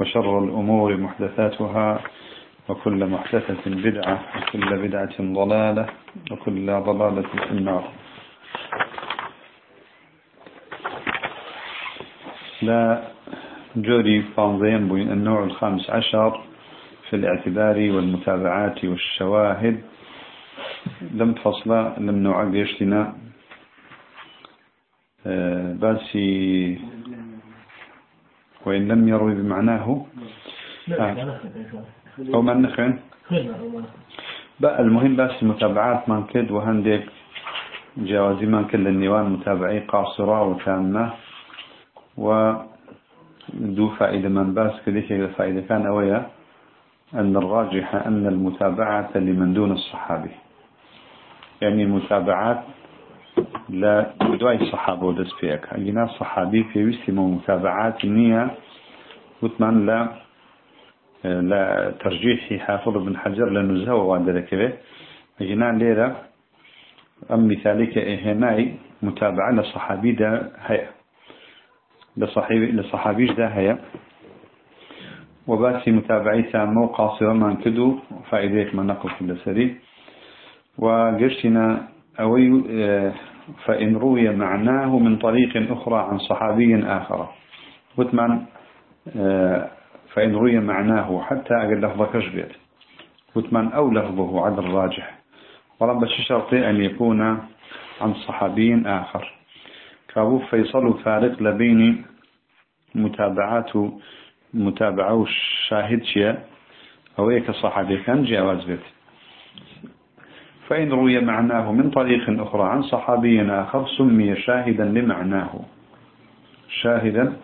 وشر الأمور محدثاتها وكل محدثة بدعة وكل بدعة ضلالة وكل ضلالة في النار. لا جوري فانظين بين النوع الخامس عشر في الاعتبار والمتابعات والشواهد. لم فصل لم نعقش لنا آه، باسي وإن لم يروي بمعناه آه. أو من نخن بقى المهم بس متابعات من كد وهندك جوازي من كل النيوان متابعي قاصرة وتامة. ودو فائدة من باس كذلك فائدة كان أويا. أن الراجح أن المتابعة لمن دون الصحابي. يعني متابعات لا دواي الصحابة ودس فيك أجينا الصحابي في وسم متابعات النية وثمان لا لا ترجيح حافظ بن لنزهه وعندك به أجينا ليرة أم مثالك هناي متابعة لصحابي ده هيا لصحابي لصحابيش ده هيا وباسي متابعي تامة وقاصرة من كدو فائدة من نقل في السري وقرشنا أوي فإن روي معناه من طريق أخرى عن صحابي آخر. وثمان آه، فإن روي معناه حتى أقل لفظة كشبيت. وثمان أو لفظه على الراجح ورب الشرط أن يكون عن صحابي آخر. كابو فيصل فارق لبين متابعات متابعة الشاهد شيء. أو إيك صحابي كان جواز بيت. فإن روي معناه من طريق أخرى عن صحابي آخر سمي شاهدا لمعناه. شاهدا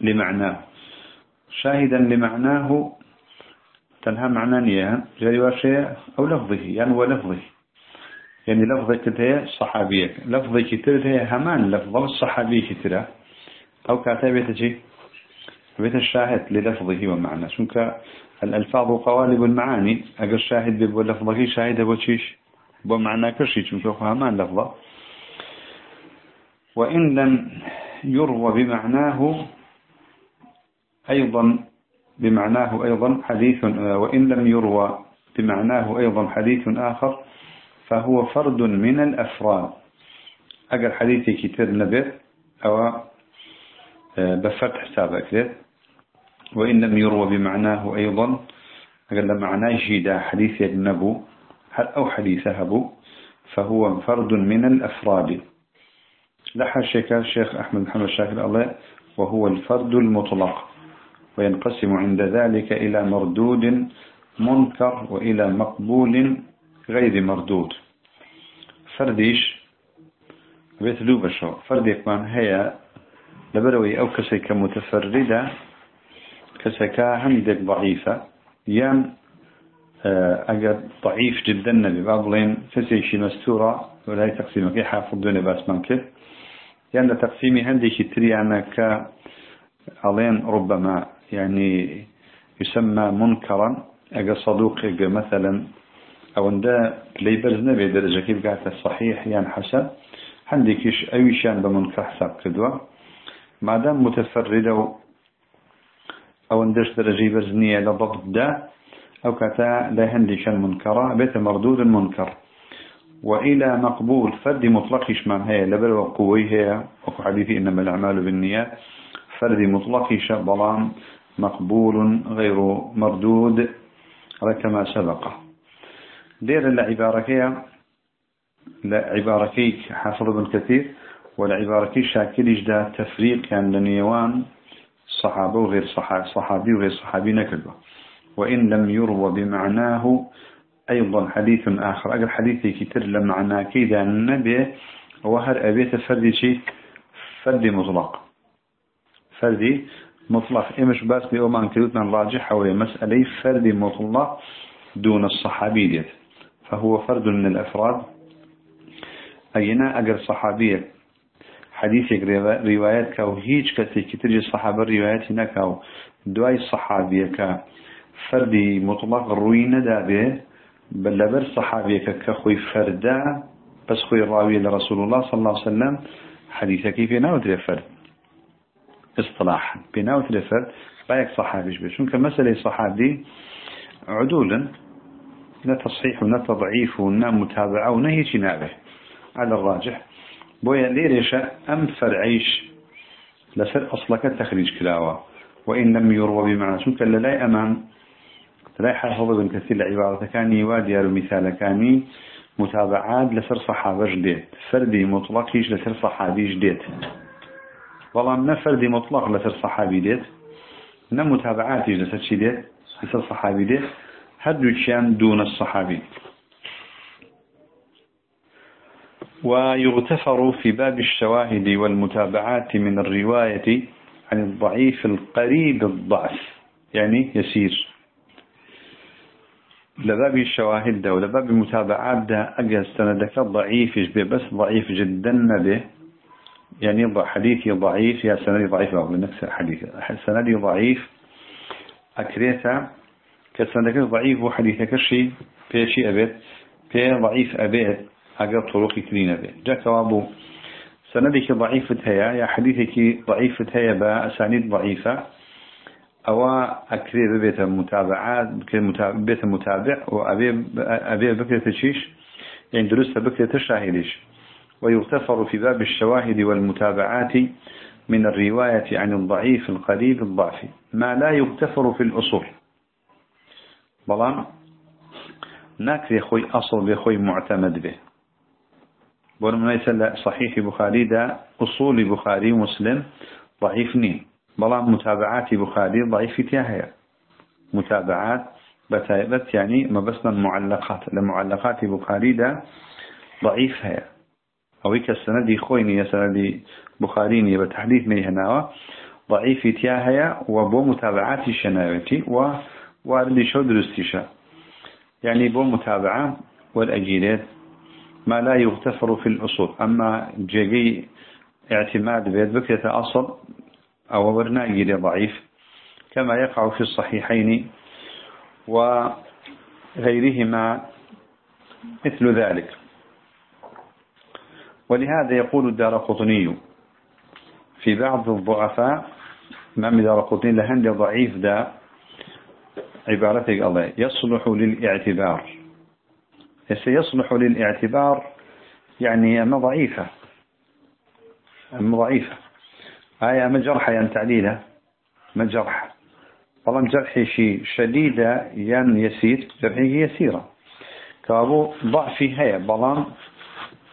لمعناه. شاهدا لمعناه تنهى معنانية جري شيء أو لفظه يعني ولفظه يعني لفظة كتير صحابية لفظة كتير همان لفظة الصحابي كتير أو كاتبة شيء بيت الشاهد للفظه ومعنى. شنك الألفاظ قوالب المعاني. أجر شاهد بلفظه شاهد بوشيش بمعنى كرشي. شنك فهمان لفظة. وإن لم يروى بمعناه أيضا بمعناه أيضا حديث وإن لم يروى بمعناه أيضا حديث آخر فهو فرد من الأفراد. أجر حديثي كتير نبر أو بفتح سابق وإن لم يروى بمعناه أيضا قال معناه جيدا حديث يجنبه أو حديثه أبو فهو فرد من الأفراد. لحى الشيخ أحمد محمد شاكر الله وهو الفرد المطلق وينقسم عند ذلك إلى مردود منكر وإلى مقبول غير مردود. فرديش بيت دوبشو فرد يكون هي لبروي أو كسيك متفردة كسكا هندك ضعيفة. يام أجر ضعيف جدا نبي. بعضين كسيشي مستورة ولا تقسيم كي حافظ دون بأس منك يعني تقسيمي هندك تري أنا ك علين ربما يعني يسمى منكرا. أجر صدوق أجر مثلا. أو أن ده ليبرز نبي درجة كيف قاعد الصحيح يعني حسب عندكش أي شيء بمنكر حساب كدوة. ما دام متفردة أو اندش درجة برزنية لضبط دا أو كتا لا هندشا منكرة بيت مردود منكر. وإلى مقبول فرد مطلق شمام هي لبل وقوي هي وكو حديثي إنما الأعمال بالنيات. فرد مطلق بلان مقبول غير مردود كما سبق. دير العبارة لعباركي حافظ ابن كثير والعباركي شاكل إجدا تفريق كان لنيوان. صحابة وغير صحابي وغير صحابي نكذبه وإن لم يروى بمعناه أيضا حديث آخر. أقل حديثي كتر لمعنى كيدا النبي وهر أبيت فردي شيء فردي مطلق. فردي مطلق. إمش باس بأمان كدوتنا راجح حول مسألة فرد مطلق دون الصحابي فهو فرد من الأفراد. أينا أجر صحابية حديثك روايات كاو. هيج كسي كترج الصحابة روايات نكاو دواي الصحابية كا. فردي مطلق روين دابه بل لبر صحابية كخوي فردا. بس خوي الراوي لرسول الله صلى الله عليه وسلم. حديثك كيف ناوت فرد؟ اصطلاحا. بناوت فرد. بايك صحابيش بشون كمسألة صحابي عدولا لا تصحيح ولا تضعيف ولا متابعة ونهي نابه على الراجح. بويا ليريشا أم فرعيش لسر أصلك تخريج كلاوة وإن لم يروى بمعنى شنك لا أمام لا حافظ بن كثير العبارة كان يوادي المثال كاني متابعات لسر صحابة جديد فردي مطلق لسر صحابي جديد والله من فردي مطلق لسر صحابي نم متابعات لسر شديد لسر صحابي ديت هدو كان دون الصحابي ويغتفر في باب الشواهد والمتابعات من الرواية عن الضعيف القريب الضعف يعني يسير. لباب الشواهد ده ولباب المتابعات ده أجل سندك ضعيف بس ضعيف جدا به. يعني حديثي ضعيف يا سندي ضعيف أو نفس الحديث سندي ضعيف أكريتا كسندك ضعيف وحديثك شيء في شيء أبيت في ضعيف أبيت. أجر طرق كلينا به جاك وابو سندك ضعيفة هيا يا حديثك ضعيفة هيا بأسانيد ضعيفة أو أكري بيت متابعات بيت متابع وأبي أبي بكرة تشيش يعني درست بكرة الشاهدش ويغتفر في باب الشواهد والمتابعات من الرواية عن الضعيف القريب الضعف. ما لا يغتفر في الأصول. بلان ناكري خوي أصل بخوي معتمد به. لا صحيح بخاري دا أصول بخاري مسلم ضعيف نين بلا متابعات بخاري ضعيف تياهي متابعات بتايبت يعني ما بس المعلقات المعلقات بخاري دا ضعيف هي أو إيك السندي خويني يا سندي بخاريني بتحديث مي هناوا ضعيف تياهي وبو متابعات الشناوتي و وارد شو درستيشا يعني بو متابعة والأجيلات ما لا يغتفر في الأصول. أما جيجي اعتماد بيت بكية أصل أو برناجي ضعيف كما يقع في الصحيحين وغيرهما مثل ذلك. ولهذا يقول الدار قطني في بعض الضعفاء ما من دار قطني لهند ضعيف دا عبارتك الله يصلح للاعتبار. سيصلح للاعتبار؟ يعني أما ضعيفة. أما ضعيفة. هاي أما جرحة يعني تعليلة ما جرح طبعا جرحي شيء شديدة يعني يسير جرحي يسيرة. كابو ضعفي هي بلان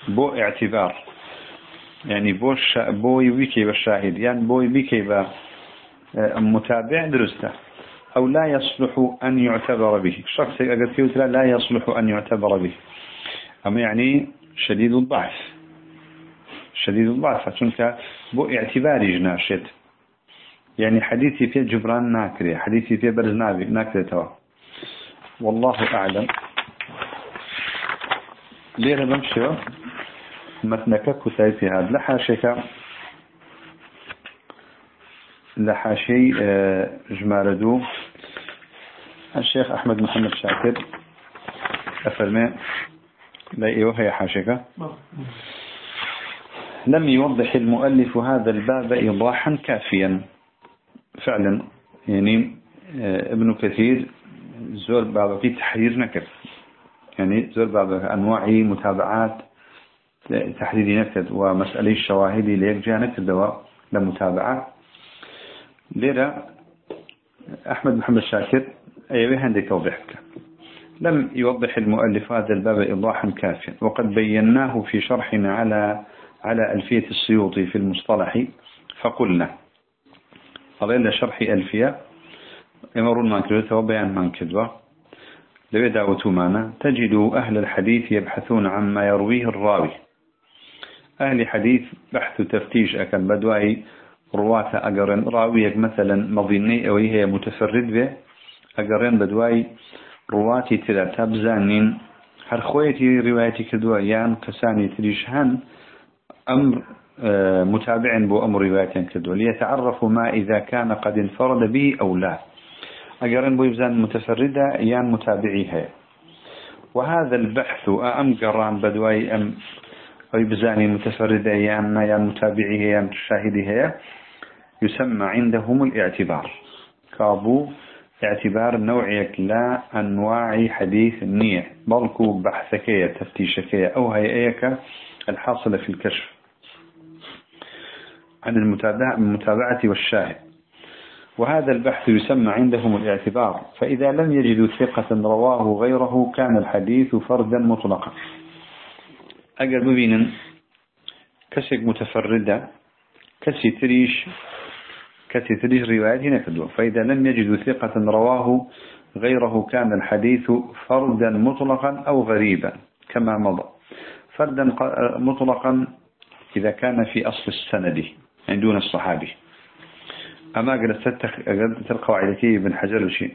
بو اعتبار. يعني بو الش... بو يبيكي بالشاهد. يعني بو يبيكي بمتابع درسته. أو لا يصلح أن يعتبر به. شخص أقل فيه لا يصلح أن يعتبر به. أما يعني شديد الضعف. شديد الضعف. چونك بو اعتباري جناشت. يعني حديثي في جبران ناكري حديثي في برز ناكري توا. والله أعلم. ليه بمشي. متنك كتايتي هذا. لحاشك لحاشي آه، جماردو الشيخ أحمد محمد شاكر. أفرمي. لا إيوه حاشكة لم يوضح المؤلف هذا الباب إيضاحا كافيا. فعلا. يعني آه، ابن كثير زور باب في تحرير نكر يعني زور باب أنواع متابعات تحرير نكد ومسألة الشواهد ليرجع نكد دواء لمتابعة. ليرة أحمد محمد شاكر أيوه عندك توضيحك لم يوضح المؤلف هذا الباب إيضاحا كافيا. وقد بيناه في شرحنا على على ألفية السيوطي في المصطلح فقلنا قبل شرح ألفية إمر كذبت وبيان كذبه لو دعوة معنا تجد أهل الحديث يبحثون عما يرويه الراوي. أهل حديث بحث تفتيش أكل بدوائي رواة أجرن راويك مثلا مضيني أو هي متفرد به. أجرن بدواي رواتي تلا تبزانين هر خويتي روايتي كدوا يان كساني تريشهن أمر آه، متابع بو أمر رواية كدوا ليتعرفوا ما إذا كان قد انفرد به أو لا. أجرن بو يبزان متفردة يان متابعيها وهذا البحث أم قران بدواي أم يبزاني متفردة يان يان متابعيها يان شاهدها يسمى عندهم الاعتبار. كابو اعتبار نوعيك لا أنواع حديث النية بلكو بحثكية تفتيشكية أو هيئيك الحاصلة في الكشف. عن المتابعة والشاهد. وهذا البحث يسمى عندهم الاعتبار فإذا لم يجدوا ثقة رواه غيره كان الحديث فردا مطلقا. أجل مبينا كسك متفردة كسي تريش كسي تريش روايات هنا فإذا لم يجدوا ثقة رواه غيره كان الحديث فردا مطلقا أو غريبا كما مضى. فردا مطلقا إذا كان في أصل السند يعني دون الصحابي. أما أقل تلقى وعيدكي بن حجر وشي.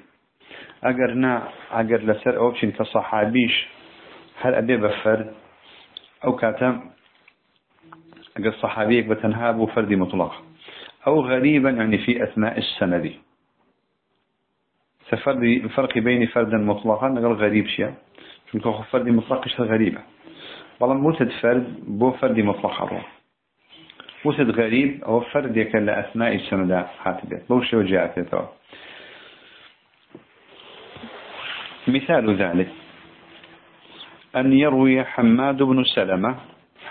أقرنا أقر لسر أوبشن كصحابيش هل أبي بفرد أو كاتم أقر صحابيك بتنهاب فردي مطلق. أو غريبا يعني في أثناء السند الفرق بين فردا مطلقا نقول غريب شيء شو فردي مطلق غريبة والله موسد فرد بو فردي مطلق الروح وسد غريب أو فرد يكن لأثناء السنداء حاتبه. بوش وجاءته مثال ذلك. أن يروي حماد بن سلمة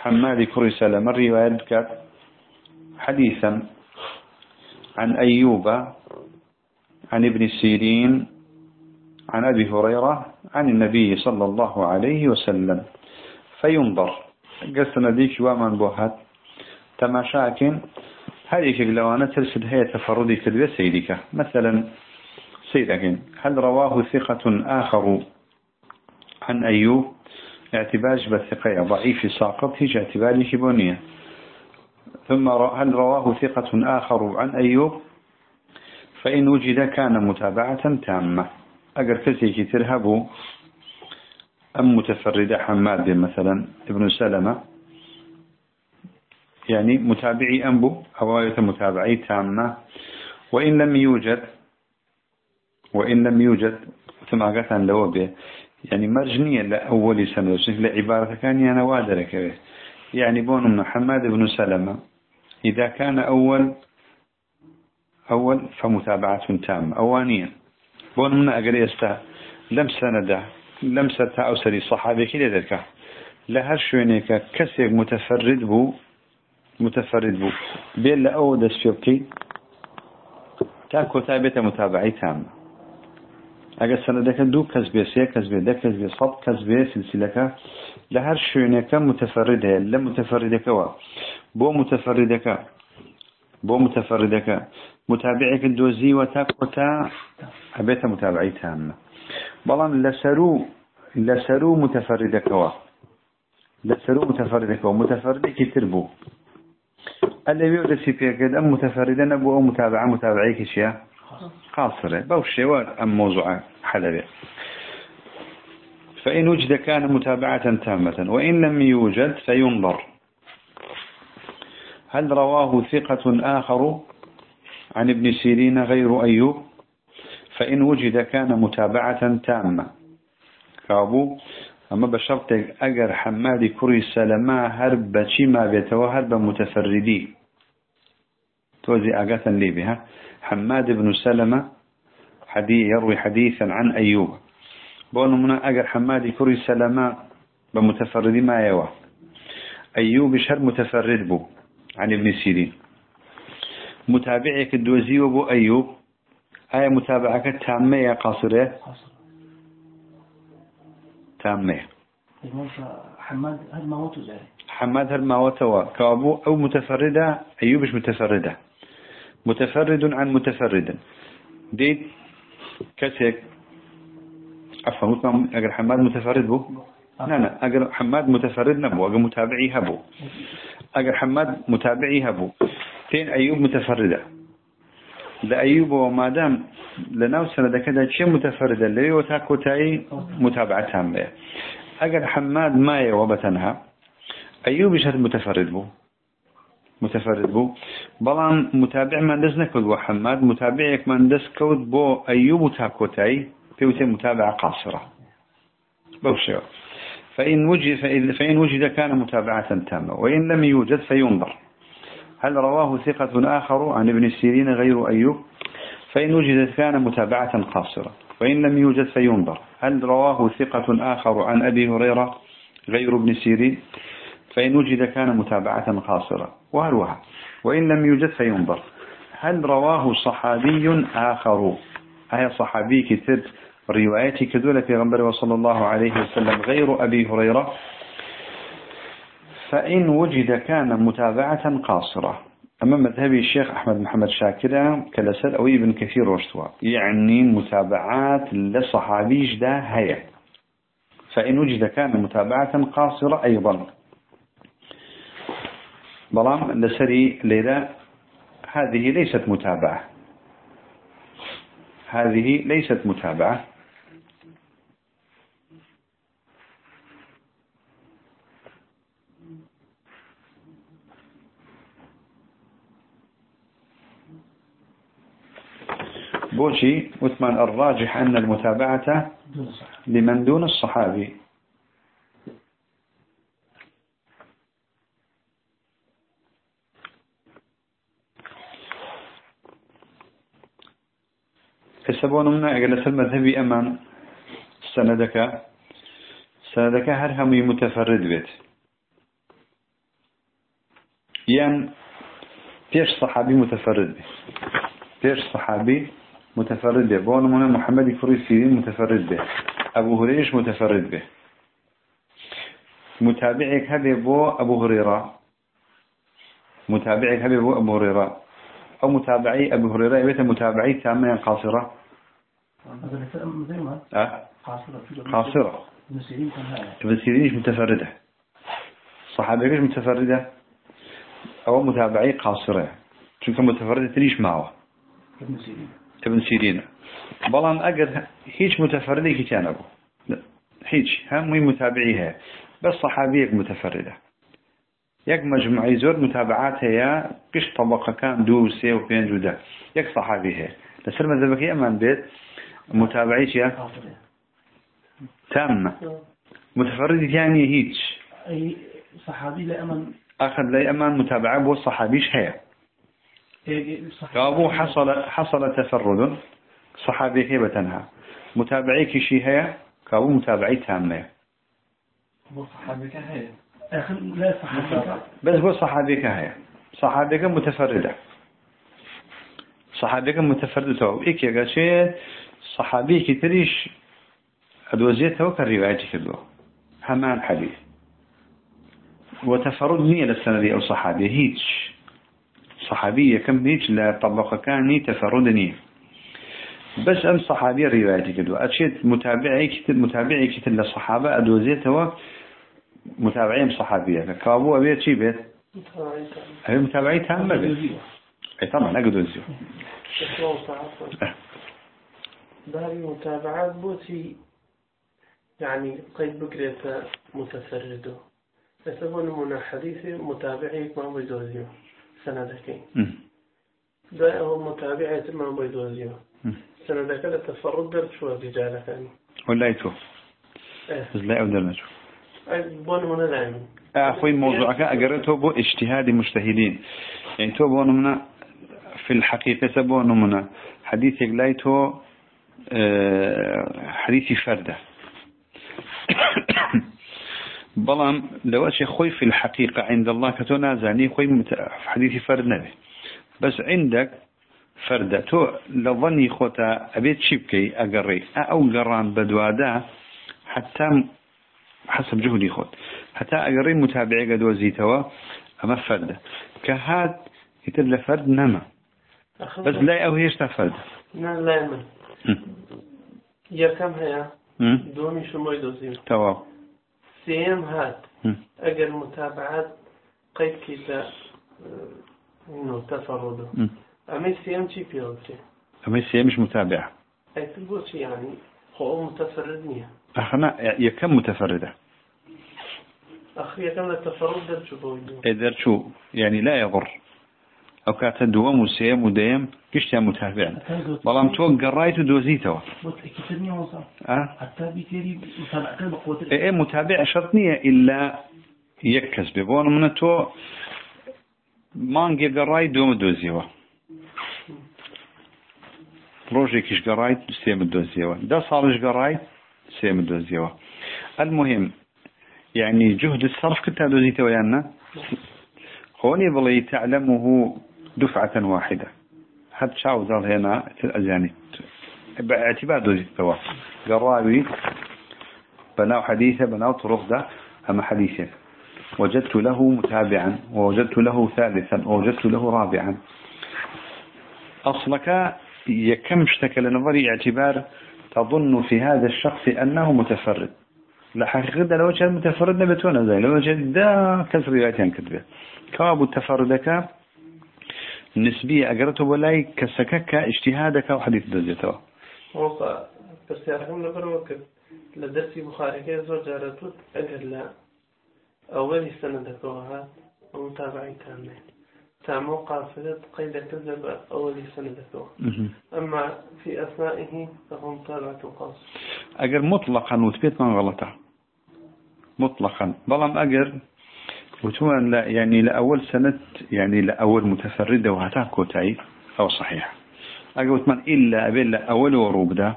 حماد كري سلمة رواية حديثا عن أيوب عن ابن سيرين عن أبي هريرة عن النبي صلى الله عليه وسلم. فينظر. قصنا ديك ومن بوهات. تماشاكن هذه لوانا ترسل هي تفردي كذبة سيدك. مثلا سيدك هل رواه ثقة آخر عن أيوب؟ اعتباج بالثقية ضعيف ساقط هيج اعتباري كبونية ثم هل رواه ثقة آخر عن أيوب؟ فإن وجد كان متابعة تامة. أجر كسي ترهبوا أم متفرد حماد مثلا ابن سلمة؟ يعني متابعي أنبو هواية متابعي تامة. وإن لم يوجد وإن لم يوجد ثم قلت عن يعني مرجنية لأول سنة لعبارة كان أنا وادرك يعني بون محمد بن سلمة. إذا كان أول أول فمتابعة تامة أوانيا بون من أقل يستا لم سنده لم ستا أو سري صحابي كده ذلك. لهر شوينيك كسر متفرد بو متفرد بو. بين لأو دس فيبكي تاكو تابعة متابعي تامة. اگر سندك دو كسبه سي كسبه ده كسبه صد كسبه سلسلك لهر شوينك متفرد هي لا متفردك وا بو متفردك بو متفردك متابعك الدوزي وتاكوتا أبيت متابعي تامة بلان لسرو لسرو متفردك وا لسرو متفردك ومتفردك تربو الذي يؤدسي فيها كده أم متفردا أبو أو متابعة متابعيك شيء قاصرة بوشي أم موضوع حلبة فإن وجد كان متابعة تامة وإن لم يوجد فينظر. هل رواه ثقة آخر عن ابن سيرين غير أيوب؟ فإن وجد كان متابعة تامة. كابو أما بشرطك أجر حمادي كري سلما هرب ما بيتوا هرب متفردي. توزي أقاتا لي بها. حماد بن سلمة حديث يروي حديثا عن أيوب. بقول منا أجر حمادي كري سلما بمتفردي ما يوا. أيوب شر متفرد بو. عن ابن سيرين. متابعك الدوزي وبو أيوب. آية متابعك تامة يا قاصرة. تامة. حماد هل ما ذلك حماد هل ما كابو أو متفردة؟ أيوبش متفردة. متفرد عن متفرد. ديت كسك. عفوا أجر حماد متفرد بو؟ لا لا. أجر حماد متفرد نبو. أجر متابعي هبو. أجر حماد متابعي هبو. تين أيوب متفردة؟ لأيوب وما دام لناو سنة كذا شيء متفردة؟ اللي وتاكو تاي متابعة تامة أجل حماد ما وبتنها أيوب شهد متفرد بو. متفرد بو. بلان متابع من دز نكود وحماد متابعك من دز كود بو أيوب تاكو تاي بيوتي متابعة قاصرة بوشيو فإن وجد, فإن وجد كان متابعة تامة وإن لم يوجد فينظر. هل رواه ثقة آخر عن ابن السيرين غير أيوب؟ فإن وجدت كان متابعة قاصرة وإن لم يوجد فينظر. هل رواه ثقة آخر عن أبي هريرة غير ابن سيرين؟ فإن وجد كان متابعة قاصرة. وهلوها. وإن لم يوجد فينظر. هل رواه صحابي آخر؟ أي صحابي كتب روايتي كذولة في غنبر صلى الله عليه وسلم غير أبي هريرة فإن وجد كان متابعة قاصرة. أما مذهبي الشيخ أحمد محمد شاكرة كلسل أو ابن كثير رشتوا يعني متابعات لصحابي جدا هي فإن وجد كان متابعة قاصرة أيضا. بلام لسري ليلة هذه ليست متابعة. هذه ليست متابعة. بوشي وثمان الراجح أن المتابعة لمن دون الصحابي. حسبون منا أقل سلم ذهبي أمان سندك سندك هر همي متفرد بيت. يعني بيش صحابي متفرد بيت. بيش صحابي متفرد به. بون من محمد فري سيرين متفرد به. أبو هريرة متفرد به. متابعك هذا بو أبو هريرة متابعك هذا بو أبو هريرة أو متابعي أبو هريرة يبيت متابعي تامة قاصرة. أه؟ قاصرة. ابن سيرين متفردة. صحابيك متفردة. أو متابعي قاصرة. شو متفردة تريش معه ابن سيرين ابن سيرين. بلان أجر هيج متفردة أبو هيج هم متابعيها بس صحابيك متفردة. يك مجموعي زور متابعات هي قش طبقة كان دو سي وبين جودة يك صحابي هي لسر مذهبك أمان بيت متابعيش يا تامة متفرد يعني هيج أي صحابي لأمن. أخذ لي أمان متابعة بو صحابيش هي أبو حصل حصل تفرد. صحابي هي بتنها. متابعيك شي هي؟ كأبو متابعي تامة. أبو صحابيك هي لا صحابيك بس بو صحابيك هي صحابيك متفردة. صحابيك متفردة. إيك يا قاشي صحابيك تريش. أدوزيته وكالرواية كدو. همان حديث. وتفرد نية للسنة أو صحابي هيتش صحابية كم هيك لا طبقة كاني تفردني. بس أم صحابية روايتي كدو أشيت متابعي كتب متابعي كتب للصحابة أدوزيته متابعين صحابية. كابو أبيت شي بيت؟ أبي متابعي تامة بيت. أي طبعا أقدر أزيو بهذه المتابعات بوتي يعني قيد بكرة متفردة. يسبون من حديث متابعي ما بيدوزيو سندكين. هو متابعة ما بيدوزيو سندك التفرد درت شو رجالك يعني ولا يتو بس لا أقدر نشوف بون من العلم أخوي موضوعك أقرأته بو اجتهاد مجتهدين. يعني تو بون من في الحقيقة سبون من حديثك لايتو حديثي فردة بەڵام لەوەچێ خۆی في الحقیقة عند الله کە تۆ نازانی خۆی حدیثی فرد نەبێ. بەس عندك فەردە تۆ لە ظەنی خۆتە ئەبێت چی بکەی ئەگەڕێ ئەو گەڕان بەدوادا حتا حسب جهودی خۆت. هەتا ئەگەڕی متابعێکە دۆزیتەوە ئەمە فەردە کە هات هیتر لە فەرد نەما. بەس لای ئەو هێشتا فەرد. یەکەم هەیە. دومی شمۆی دۆزی تەواو. سيم هات أجر متابعات قيد كذا إنه تفرده. م. أما السيام شي بيوتي أما السيام مش متابعة أي تقول شي يعني هو متفرد نية. أخنا يكم متفردة؟ أخي كم التفرد ده تشوفه إذا شو يعني لا يضر. ئەو کاتە دووەم و سێم و دەیەم گشتیان متابیان بەڵام تۆ گەڕای و دۆزیتەوە. ئێ متابع شەت نییە ئللا یەک کەس بێ. بۆ منە تۆ مانگێ گەڕای دومە دۆزیەوە. ڕۆژێکیش گەڕای سێمە دۆزیەوە. ده ساڵش گەڕای سێمە دۆزیەوە. ئەلمهم یعنی جهد صرف کرد تا دۆزیتەوە یاننا خۆنی بڵێ تعلمه دفعة واحدة. حد شاو زال هنا يعني باعتبار دوزيتوا قراوي بناو حديثة بناو طرق ده أما حديثة. وجدت له متابعا ووجدت له ثالثا ووجدت له رابعا. أصلك يكم اشتكى لنظري اعتبار تظن في هذا الشخص أنه متفرد. لا حقيقة لو كان متفرد نبتونا زي لو كان دا كسر روايتين كتبه. كواب التفردك نسبی ئەگەرەوە بۆ لای کەسەکە کە ئیشتیها دەکا و حەدیث دەزێتەوە پرسیارم لەبەرەوە کرد. لە دەستی بخارەکە زۆر جارەتوت ئەگەر لە ئەوەی سەنەدەکەەوە هات ئەو تاڕایتانێ تامۆ قافلت قەی دەکرد بە ئەوەی سەنەدەکەەوە ئەمما فی ئەسنائه فهم تابعة قاص ئەگەر مطلقا وت پێتمان غەڵەتە مطلقا. بەڵام ئەگەر وتوان لا يعني لأول سنة يعني لأول متفردة وهتا كوتاي أو صحيح. أجر وتمان إلا أبين لأول وروب ده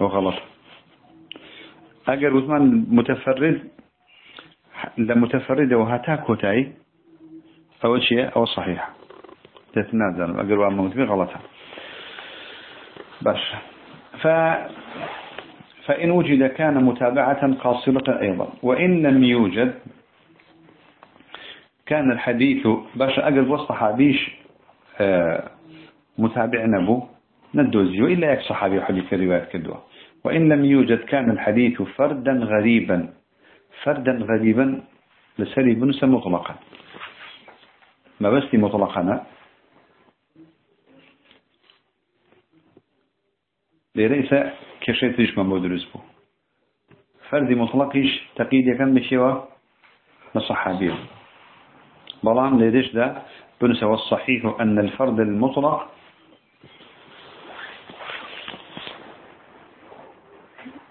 وغلط أجر وتمان متفرد لمتفردة وهتا كوتاي أول شيء أو صحيح. تتنازل. أجر وأما متفرد غلطها باش ف فإن وجد كان متابعة قاصرة أيضا. وإن لم يوجد كان الحديث باش أقل وسط صحابيش آه، متابع نبو ندوزي وإلا يك صحابي حديث رواية كدوة. وإن لم يوجد كان الحديث فردا غريبا فردا غريبا لسري بنس مطلقا. ما بس مطلقا ليس كشيتش ما بودرس بو فرد مطلقش تقييد يكن بشيوا لصحابيه بلان ليش ده بنسى والصحيح أن الفرد المطلق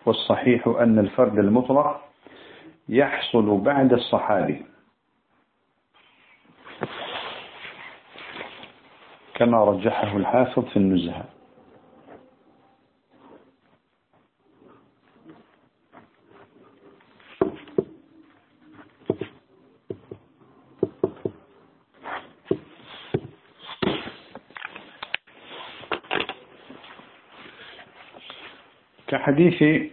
والصحيح أن الفرد المطلق يحصل بعد الصحابي. كما رجحه الحافظ في النزهة. كحديث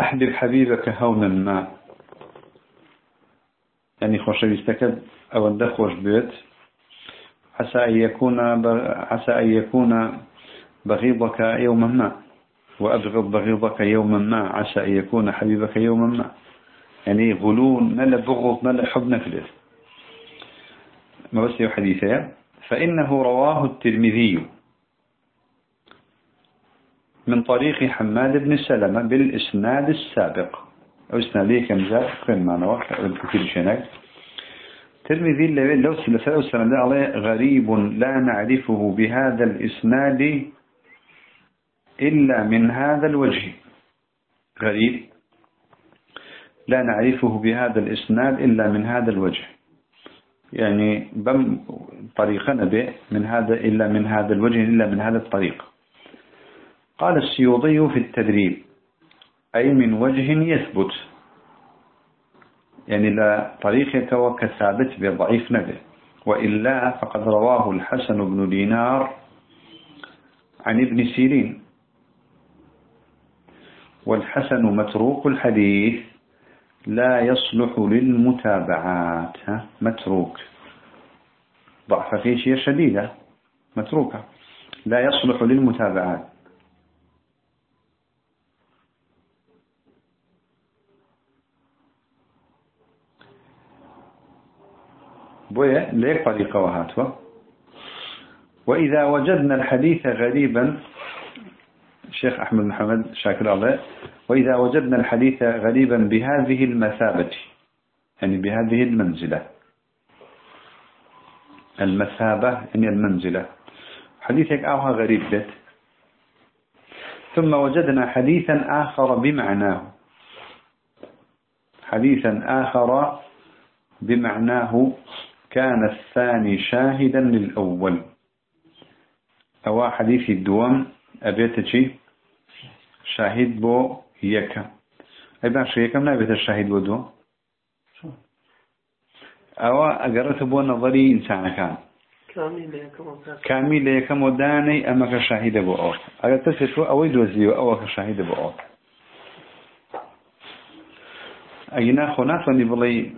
أحبب حبيبك هونا ما. يعني خوش بيستكد أو الدخوش بيت. عسى أن يكون عسى أن يكون بغيضك يوما ما. وأبغض بغيضك يوما ما. عسى أن يكون حبيبك يوما ما. يعني غلون ما لا بغض ما لا حب نفله ما بس حديثة. فإنه رواه الترمذي. من طريق حماد بن سلمة بالإسناد السابق. أو إسناديه كم جاء؟ كم معنا واحد كل شيء ترمذي لو سلسل السند عليه غريب لا نعرفه بهذا الإسناد إلا من هذا الوجه. غريب. لا نعرفه بهذا الإسناد إلا من هذا الوجه. يعني بم طريقنا به من هذا إلا من هذا الوجه إلا من هذا الطريق. قال السيوطي في التدريب أي من وجه يثبت. يعني لا طريق وكثابت بضعيف نبه. وإلا فقد رواه الحسن بن دينار عن ابن سيرين. والحسن متروك الحديث لا يصلح للمتابعات. متروك. ضعف فيه شيء شديدة متروكة. لا يصلح للمتابعات. بويا ليك طريقة وهاتوا وإذا وجدنا الحديث غريبا الشيخ أحمد محمد شاكر الله وإذا وجدنا الحديث غريبا بهذه المثابة يعني بهذه المنزلة. المثابة يعني المنزلة. حديثك أوها غريب بيت. ثم وجدنا حديثا آخر بمعناه. حديثا آخر بمعناه. كان الثاني شاهدا للأول. أو حديث الدوام أبيتشي شاهد بو يكا أي باش يكم نابت الشاهد بو دو؟ أو أقرأت بو نظري إنسان كان. كامل يكم وداني أما كشاهد بو أو. أقر تسفو أو يدوزيو أو كشاهد بو أو. أجنا خنات ونبلي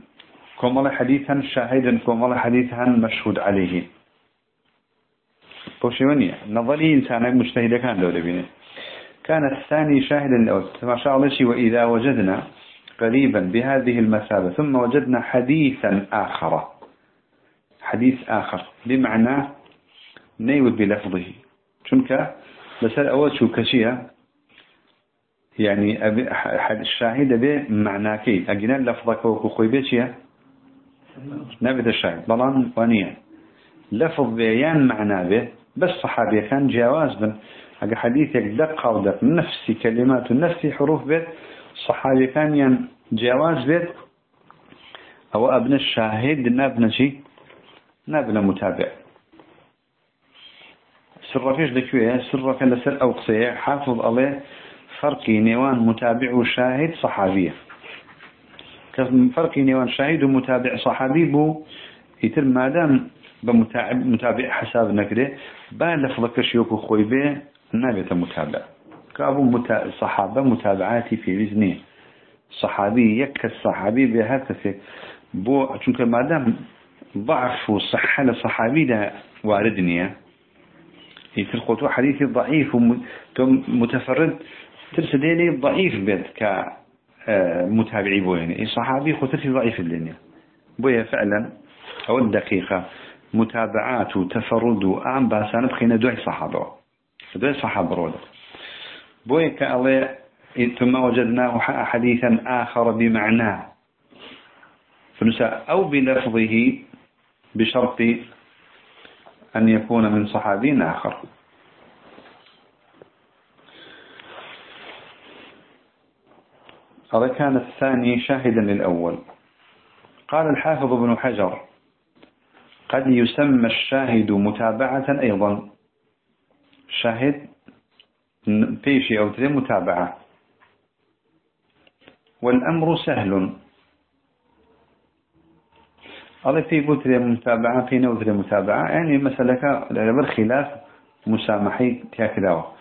كمال حديثا شاهدا كمال حديثا مشهود عليه. بوشيونية نظري إنسان مجتهد كان دولة بينه. كان الثاني شاهدا ما شاء الله شيء وإذا وجدنا قريبا بهذه المثابة ثم وجدنا حديثا آخر. حديث آخر بمعنى نيود بلفظه. شنك؟ بسأل أول شو كشية يعني الشاهد به معناكي أجنا لفظك وكوخي بيشيا نەبێتە شاید. بەڵام وانە لەفظ بێ یان معنا بێ بەس سەحابیەکان جیاواز بن. ئەگە حەدیثێک دەق قاو دەق نفسی کەلمات و نفسی حروف بێت سەحابیەکانیان جیاواز بێت. ئەوە ئەبنە شاهد نابنەچی نابنە متابع. سرەکەش لەکوێ سرەکە لەسەر ئەو قسەیە حافظ ئەڵێ فەرقی نێوان متابع و شاهد سەحابیە فرقي نيوان شاهد ومتابع صحابي بو يتر مادام بمتابع حساب نكره با لفظك شيوك خوي به نابت متابع. كابو متا... صحابة متابعاتي في وزنه صحابي يك الصحابي بهذا بو چونك مادام ضعف وصحة لصحابي ده واردني. يتلقوا حديثي ضعيف ومتفرد ترسديني ضعيف بيت. ك متابعي بوين صحابي خطتي ضعيف الدنيا بويا فعلا أو الدقيقة. متابعات وتفرد وأعم باسان بخينا دوي صحابة. دوي صحابة رولا بويك الله ثم وجدناه حديثا آخر بمعناه فنساء أو بلفظه بشرط أن يكون من صحابي آخر. هذا كان الثاني شاهدا للأول. قال الحافظ ابن حجر قد يسمى الشاهد متابعة أيضا. شاهد بيشي أو تري متابعة. والأمر سهل. هذا في بوتري متابعة في نوتري متابعة. يعني مسألة لعبر خلاف مسامحي تاكداوة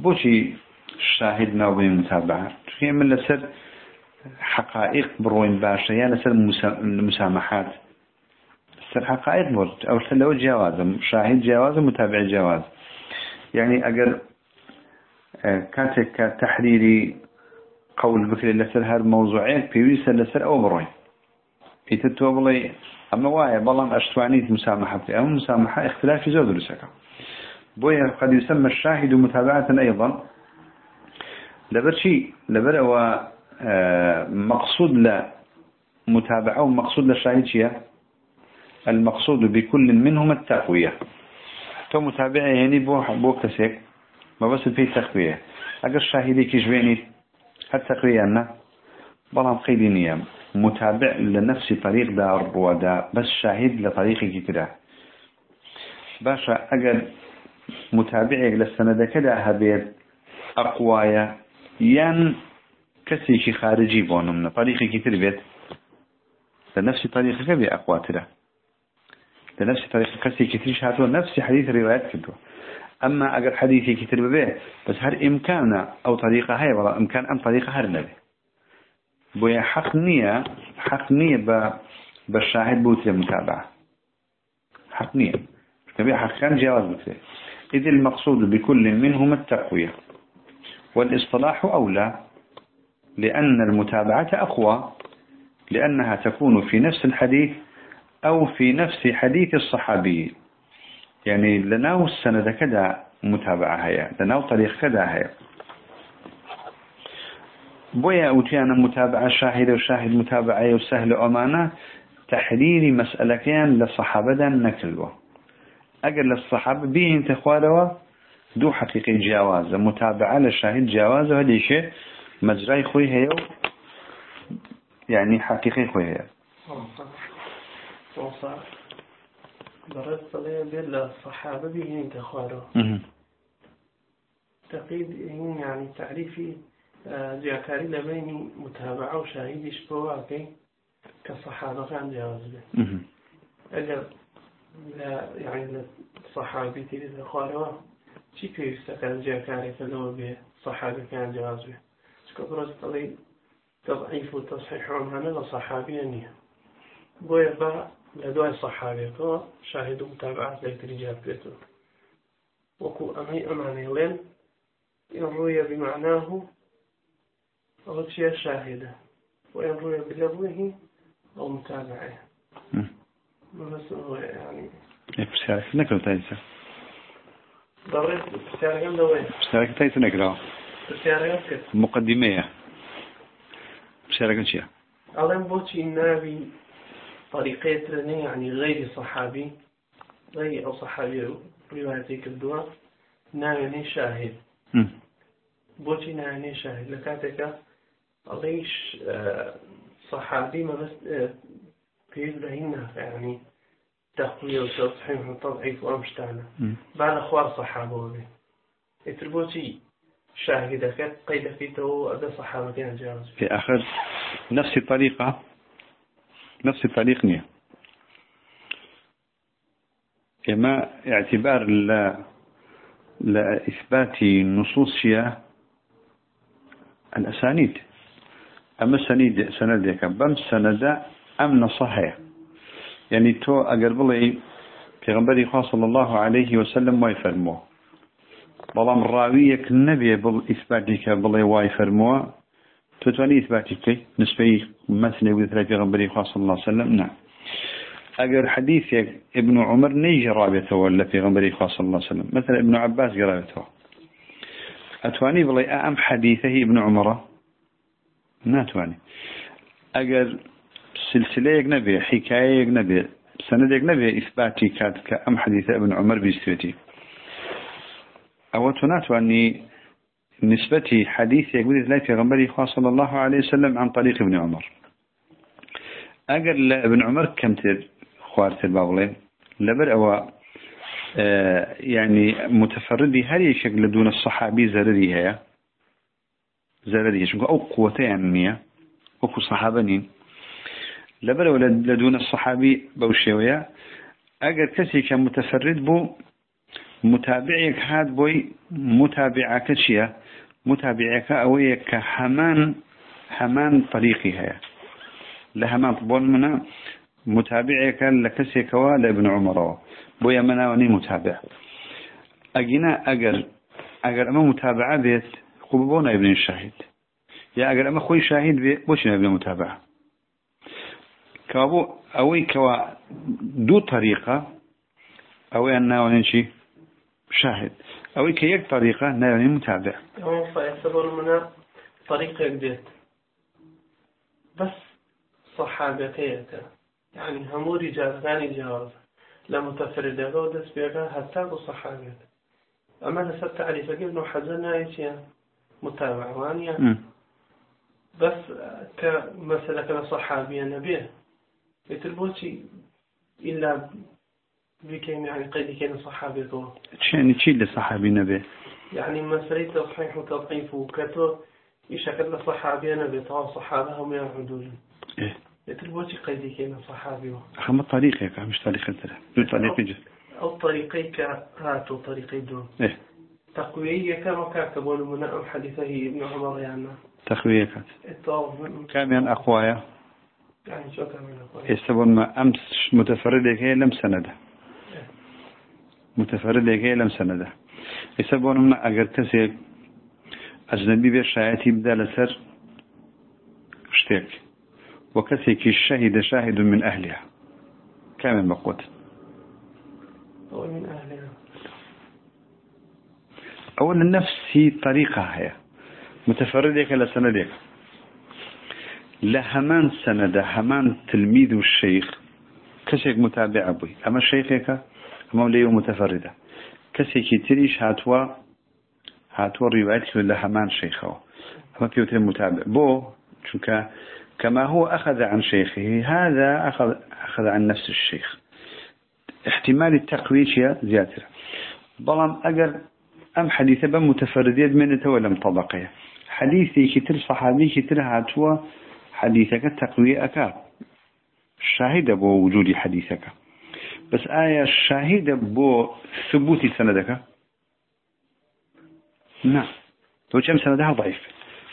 بوشي الشاهد نوبي متابعة. في من لسر حقائق بڕۆین باشە یان لەسەر مسامەحات. سەر حقائق برد ئەو لەوە جیاوازم شاهید جیاوازە متابع جیاواز. یعنی ئەگەر کاتێک کە تحریری قول بکرێت لەسەر هەر مەوزوعەیەک پێویستە لەسەر ئەو بڕۆی پیتە تۆ بڵێ ئەمە وایە بەڵام ئەشتوانیت مسامەحەت ئەم مسامەحە اختلافی زۆر دروستەکە. بۆیە قد يسمى الشاهد متابعة أيضا لبرشي لبروا مقصود لا متابعة ومقصود للشاهد شيء. المقصود بكل منهم التقوية. تو متابعة يعني بو بو كسيك. ما بس في تقوية. أجر شاهدي كيش بيني التقوية أنا بلان قيدي نيام متابع لنفس طريق دار ودا بس شاهد لطريق كده باشا أجر متابعك للسند كده هبيت أقوايا ين كسيشي خارجي بونمنا طريقي كتير بيت لنفس طريقك بي أقوى ترى لنفس طريقة كسي كتير شهاتو نفس حديث روايات كتو أما أجر حديثي كتير بيه بس هر إمكاننا أو طريقة هاي ولا إمكان أم طريقة هر نبي بويا حق نية حق نية ب بالشاهد بوت المتابعة حق نية كبير حق كان جواز بوتي إذ المقصود بكل منهما التقوية. والإصطلاح أولى. لأن المتابعة أقوى لأنها تكون في نفس الحديث أو في نفس حديث الصحابي. يعني لناو السند كذا متابعة هي لناو طريق كذا هي. بويا أوتيانا متابعة شاهد وشاهد متابعة وسهل أمانة تحرير مسألة كان للصحابة نكلوه. أجل للصحابة بين تخوالوا دو حقيقي جواز متابعة للشاهد جواز وهذا شيء مجرى خوي هي يعني حقيقي خوي هي. برد صلي بلا الصحابة بهم تخوالوا تقييد يعني تعريفي جاكاري لبين متابعة وشاهد يشبهوا كالصحابة كان جواز به. أجل لا يعني الصحابي تريد الخواروا چی پێویستەکان جیاکارێکەکەەوە بێ سەحابەکان جواز بێ؟ چکە بڕستەڵی تضعیف و تەصحیحۆمانە لە سەحابیە نییە بۆیە بە لە دوای سەحابێکەوە شاهد و متابعات لەکتری جاب بێتەوە وەکو ئەمەی ئەمانێڵێن إن روي بمعناه أو شيء شاهدة. وإن روي بلفظه أو متابعة. بس هو يعني. بسيارك نكرة تايسة. ضريت بسيارك دوين بسيارك تايسة نكرة بسيارك مقدمية بسيارك نشيا أظن بوتي طريقية لنا يعني غير صحابي غير أو صحابي روايتك الدواء نابي شاهد بۆچی نانێ شاهد کاتێکە ئەڵێش صحابي ما بس پێویست بە هین نافێنی تەخویە و تصحیح و تضعیف و ئەم شتانە ئیتر بۆچی شاهدەکەت قەیدەکەیتەوە ئەدە سەحابەکەیان جیاواز في آخر نفس الطريقة نفس الطريق نية. إما اعتبار لا لإثبات نصوص شيئا الأسانيد. أما السنيد سندك بم سند أم صحيح. يعني تو أقر بلي في غنبري صلى الله عليه وسلم ما يفرموه. بەڵام ڕاویەک نەبێ بڵ ئیسباتیکە بڵێ وای فەرمووە. تۆتوانی ئیسباتیکەی نسبەی مەسنێ وترا پێغمبەری خوا صلی الله عليه وسلم نا. ئەگەر حديثك ابن عمر نيجي رابطه ولا في غنبري خوا صلی الله عليه وسلم مثلا ابن عباس قرابته أتواني بڵێ ئەم حديثه ابن عمر؟ ناتواني ئەگەر سلسلەیەک نەبێ حکایەک نەبێ سندێک نەبێ ئیسباتی کات کە ئەم حدیثە ابن عمر بیستێتی أو تناتواني نسبة حديث يقول لا في غنبري صلى الله عليه وسلم عن طريق ابن عمر. أقل ابن عمر كم تر خوارت الباولين لبر أو آه يعني متفردي هل شكل دون الصحابي زردي هي زردي شنو أو قوتين يعني أو صحابنين لبر ولا لدون الصحابي بوشيويا؟ أجر كسي كان متفرد بو متابعك هاد بوي متابعك شيا؟ متابعك أويك همان همان طريقي هيا. لهمان طبون منا؟ متابعك لكسيك ولا ابن عمر بويا منا وني متابع. أجينا أجر أجر أما متابعة بيت خبونا ابن الشاهد. يا أجر أما خوي شاهد بيت بوشنا ابن متابعة. كابو أوي كوا دو طريقة. أوي أننا ونشي. شاهد. أو كيك طريقة يعني متابع. فيعتبر من طريقة جديد بس صحابتيك يعني همو رجال ثاني جواز لا متفردة ودس بيها حتى صحابات أما لسه تعريف ابن حجر نايشيا متابع وانيا بس كمثلا صحابي نبيه يتربوشي إلا بكين يعني قيد كان صحابي تو شأن شيء لصحابي نبي. يعني مسألة تصحيح وتضعيف وكتو يشكل صحابي نبي تو صحابة هم يعودون إيه. يتلوتي قيد كان صحابي. أخم طريقك مش طريقة ترى دو طريق جد. أو طريقي كهاتو طريقي دون إيه. تقوية كما كاتبون من حديثه ابن عمر يعني. تخوية كانت. الطاوف كاميان أقوايا. يعني شو كمان أقوى يستبون ما أمس متفردك هي لم سنده. متفردك هي لم سنده. يستبون ما أجر كسي أجنبي بشايتي بدأ لسر اشتاك وكسي كي شهد شاهد من أهلها كامل بقوت هو من أهلها أولا نفس هي طريقة هي متفردك لسندك لهمان سند همان تلميذ الشيخ كشيك متابع بوي أما الشيخك أما ليه متفردة. كشيك تريش هاتوا هاتوا روايتك لهمان شيخه أما بيوتين متابع بو شوكا كما هو أخذ عن شيخه هذا أخذ, أخذ عن نفس الشيخ احتمال التقويش زيادة بلان أجر أم حديثة بمتفردية من تولم طبقية حديثي كتر صحابي كتر هاتوا حديثك تقوية شاهد بو حديثك بس آية شاهد بو ثبوت سندك. نعم. وكم سندها؟ ضعيف.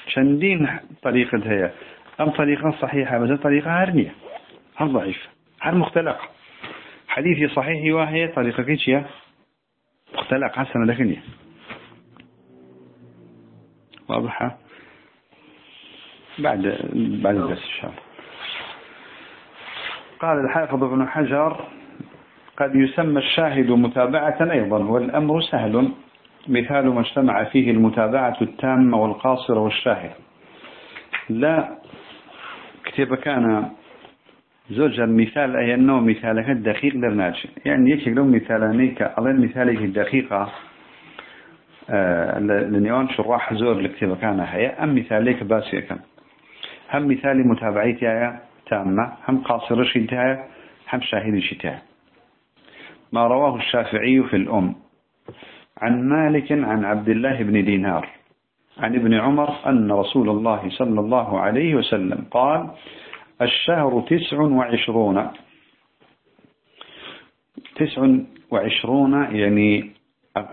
شندين طريقة هي. أم طريقة صحيحة بس طريقة هرنية هر ضعيف؟ هر مختلقة حديثي صحيح وهي طريقة كيشيا مختلق. حسنا لكنية واضحة؟ بعد بعد الدرس إن شاء الله. قال الحافظ ابن حجر قد يسمى الشاهد متابعة أيضا والأمر سهل. مثال ما اجتمع فيه المتابعة التامة والقاصرة والشاهد. لا كتب كان زوج المثال أي أنه مثالك الدقيق درناج يعني يكي لهم مثالانيك على المثالك الدقيقة آه لنيوان شراح زور لكتب كان هيا. أم مثاليك باسي كان هم مثالي متابعيتي تامة هم قاصر شتايا هم شاهد شتايا ما رواه الشافعي في الأم. عن مالك عن عبد الله بن دينار. عن ابن عمر أن رسول الله صلى الله عليه وسلم قال الشهر تسع وعشرون. تسع وعشرون يعني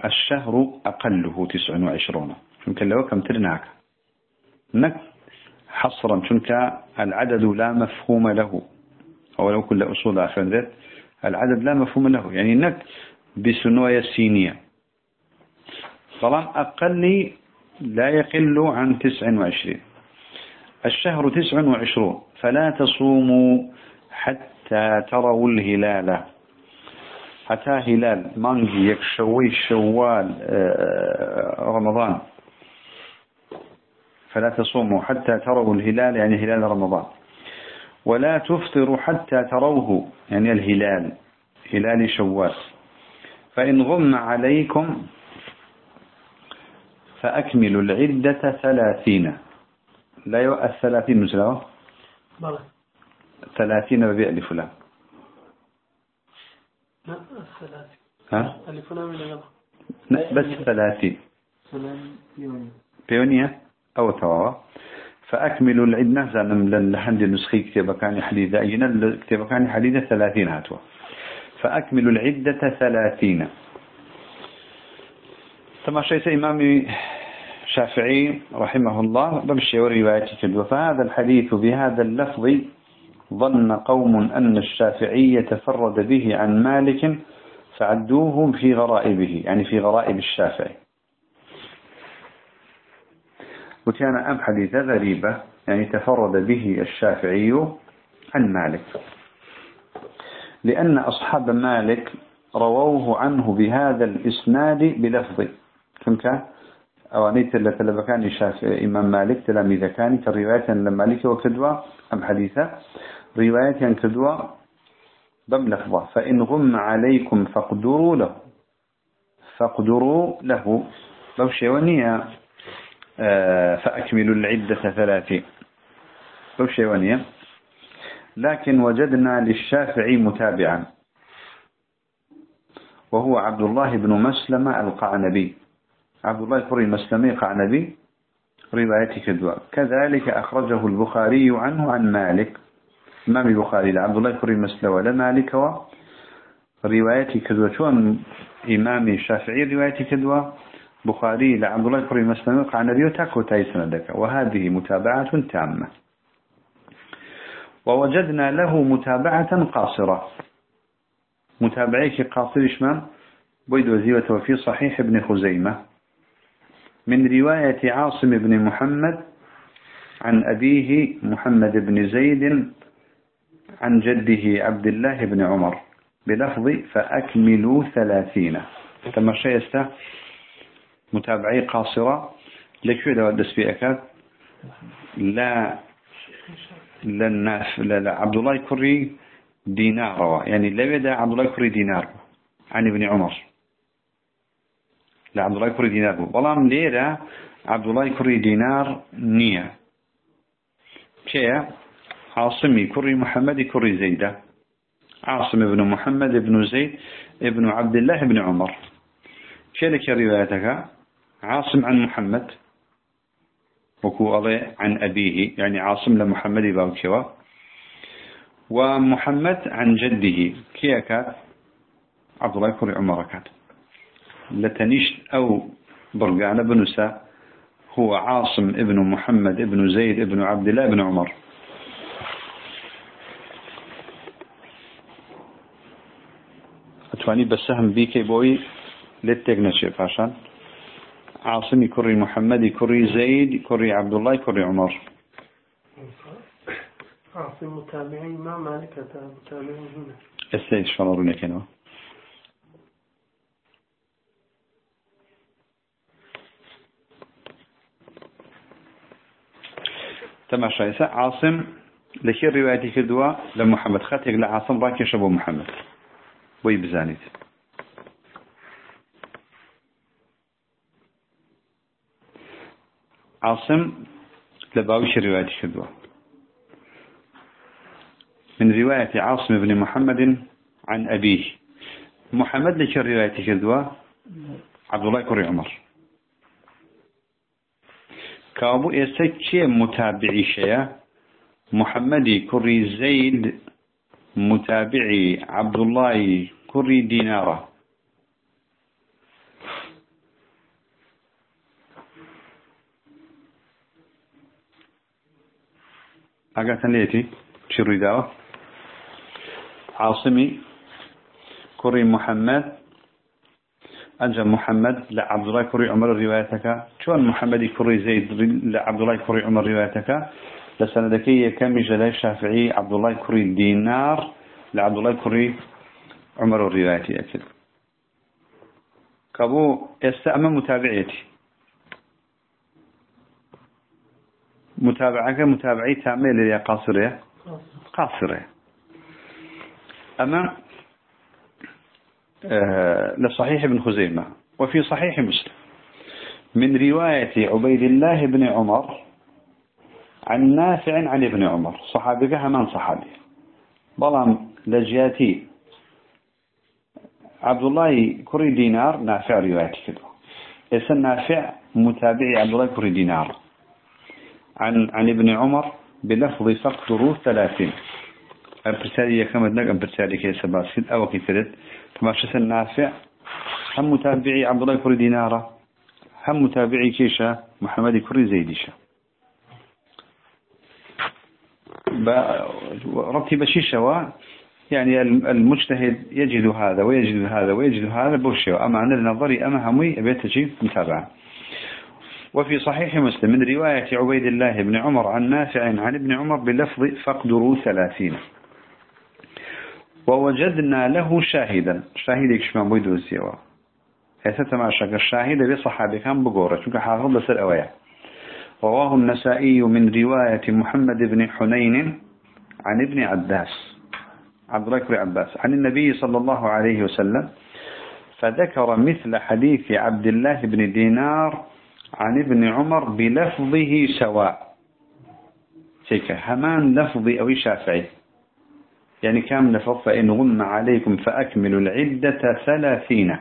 الشهر أقله تسع وعشرون. يمكن لو كم ترناك؟ نك حصرا شنك العدد لا مفهوم له. أو لو كل أصول آخر العدد لا مفهوم له. يعني نك بسنوية السينية. طالما أقل لا يقل عن تسع وعشرين. الشهر تسع وعشرون. فلا تصوموا حتى تروا الهلال. حتى هلال. مانجي يكشوي شوال آه، رمضان. فلا تصوموا حتى تروا الهلال يعني هلال رمضان. ولا تفطروا حتى تروه يعني الهلال هلال شوال. فإن غم عليكم فأكملوا العدة ثلاثين. لا يو الثلاثين بلى. ثلاثين ببيع لفلان لا الثلاثين. ها؟ ولا بس ثلاثين. سلام يوني بيونية أو تواوا فأكملوا العدة زانم لحد نسخي كتابة كان حديثة أين كتابة كان حديثة ثلاثين هاتوا. فأكملوا العدة ثلاثين. ثم شيء إمام شافعي رحمه الله بمشي وروايته كدوة فهذا الحديث بهذا اللفظ ظن قوم أن الشافعي تفرد به عن مالك فعدوه في غرائبه يعني في غرائب الشافعي. وكان أم حديث غريبة يعني تفرد به الشافعي عن مالك. لأن أصحاب مالك رووه عنه بهذا الإسناد بلفظ. كم أوانيت اللي تلبكان شاف إمام مالك تلاميذ كان كرواية لمالك وكدوة أم حديثة؟ رواية كدوة بم لفظة. فإن غم عليكم فاقدروا له. فاقدروا له. ونيا آه، فأكملوا العدة ثلاثين بوشي ونيا لكن وجدنا للشافعي متابعا. وهو عبد الله بن مسلمة القعنبي. عبد الله الفري المسلمي قعنبي روايته كدوا كذلك أخرجه البخاري عنه عن مالك. إمام البخاري لعبد الله الفري المسلمي ولا مالك. روايتي كدوا شون إمام الشافعي روايتي كدوا بخاري لعبد الله الفري المسلمي قعنبي وتاكو تايسنا دك وهذه متابعة تامة. ووجدنا له متابعة قاصرة. متابعيك قاصر شمان بيد وزيوة في صحيح ابن خزيمة. من رواية عاصم بن محمد عن أبيه محمد بن زيد عن جده عبد الله بن عمر. بلفظ فأكملوا ثلاثين. تم شيء متابعي قاصرة لكي دوا الدسبيئة لا للناس لا, لا عبد الله كري دينار يعني لا يدا عبد الله كري دينار عن ابن عمر. لا عبد الله كري دينار بلام ليرة عبد الله كري دينار نية. كيا عاصمي كري محمد كري زيدة عاصم ابن محمد ابن زيد ابن عبد الله ابن عمر. شلك روايتك؟ عاصم عن محمد وكو عن أبيه يعني عاصم لمحمد باوكوا ومحمد عن جده كيكا عبد الله كري عمر كات. لتنيش أو برقان بنسا هو عاصم ابن محمد ابن زيد ابن عبد الله ابن عمر. أتواني بسهم بيكي بوي للتقنشي فاشان؟ عاصمي كري محمد كري زيد كري عبد الله كري عمر. عاصم متابعين ما مالك متابعين هنا؟ السيد شرارون يكنوا تماشى عاصم لكي روايتي كدوا لمحمد. خاتك لعاصم راكي شبو محمد. ويبزانيت عاصم لباوش رواية كدوة من رواية عاصم بن محمد عن أبيه. محمد لك رواية كدوة عبد الله كري عمر. كابو إيسا متابعي شيا محمد كري زيد متابعي عبد الله كري ديناره أقاتن ليتي شروي داوة عاصمي كري محمد. أنجى محمد لعبد الله كري عمر روايتك. شون محمد كري زيد لعبد الله كري عمر روايتك. لسندكية كم جلاي الشافعي عبد الله كري دينار لعبد الله كري عمر روايتي أكد كابو استأمن متابعيتي. متابعك متابعي تعمل يا قاصرة قاصرة أما آه لصحيح ابن خزيمة وفي صحيح مسلم من رواية عبيد الله بن عمر عن نافع عن ابن عمر صحابك همان صحابي. بلام لجياتي. عبد الله كري دينار نافع روايتي كده. إذن نافع متابعي عبد الله كري دينار. عن عن ابن عمر بلفظ فقدروا ثلاثين. أمبرسالي كما دنك كي سباسين أو كثرت تماشى النافع هم متابعي عبد الله كري دينارة هم متابعي كيشا محمد كري زيديشا رتب شيشة يعني المجتهد يجد هذا ويجد هذا ويجد هذا بوشي أما عن النظري أما همي أبيت متابعة. وفي صحيح مسلم من رواية عبيد الله بن عمر عن نافع عن ابن عمر بلفظ فقدروا ثلاثين. ووجدنا له شاهدا. شاهد يكشمان بيدو الزيوة هيثة ما شك الشاهد بصحابي كان بقورة. شك حافظ بسر أويا. رواه النسائي من رواية محمد بن حنين عن ابن عباس. عبد الله بن عباس. عن النبي صلى الله عليه وسلم. فذكر مثل حديث عبد الله بن دينار عن ابن عمر بلفظه سواء. شيك همان لفظي أو شافعي. يعني كام لفظ؟ فإن غم عليكم فأكملوا العدة ثلاثين.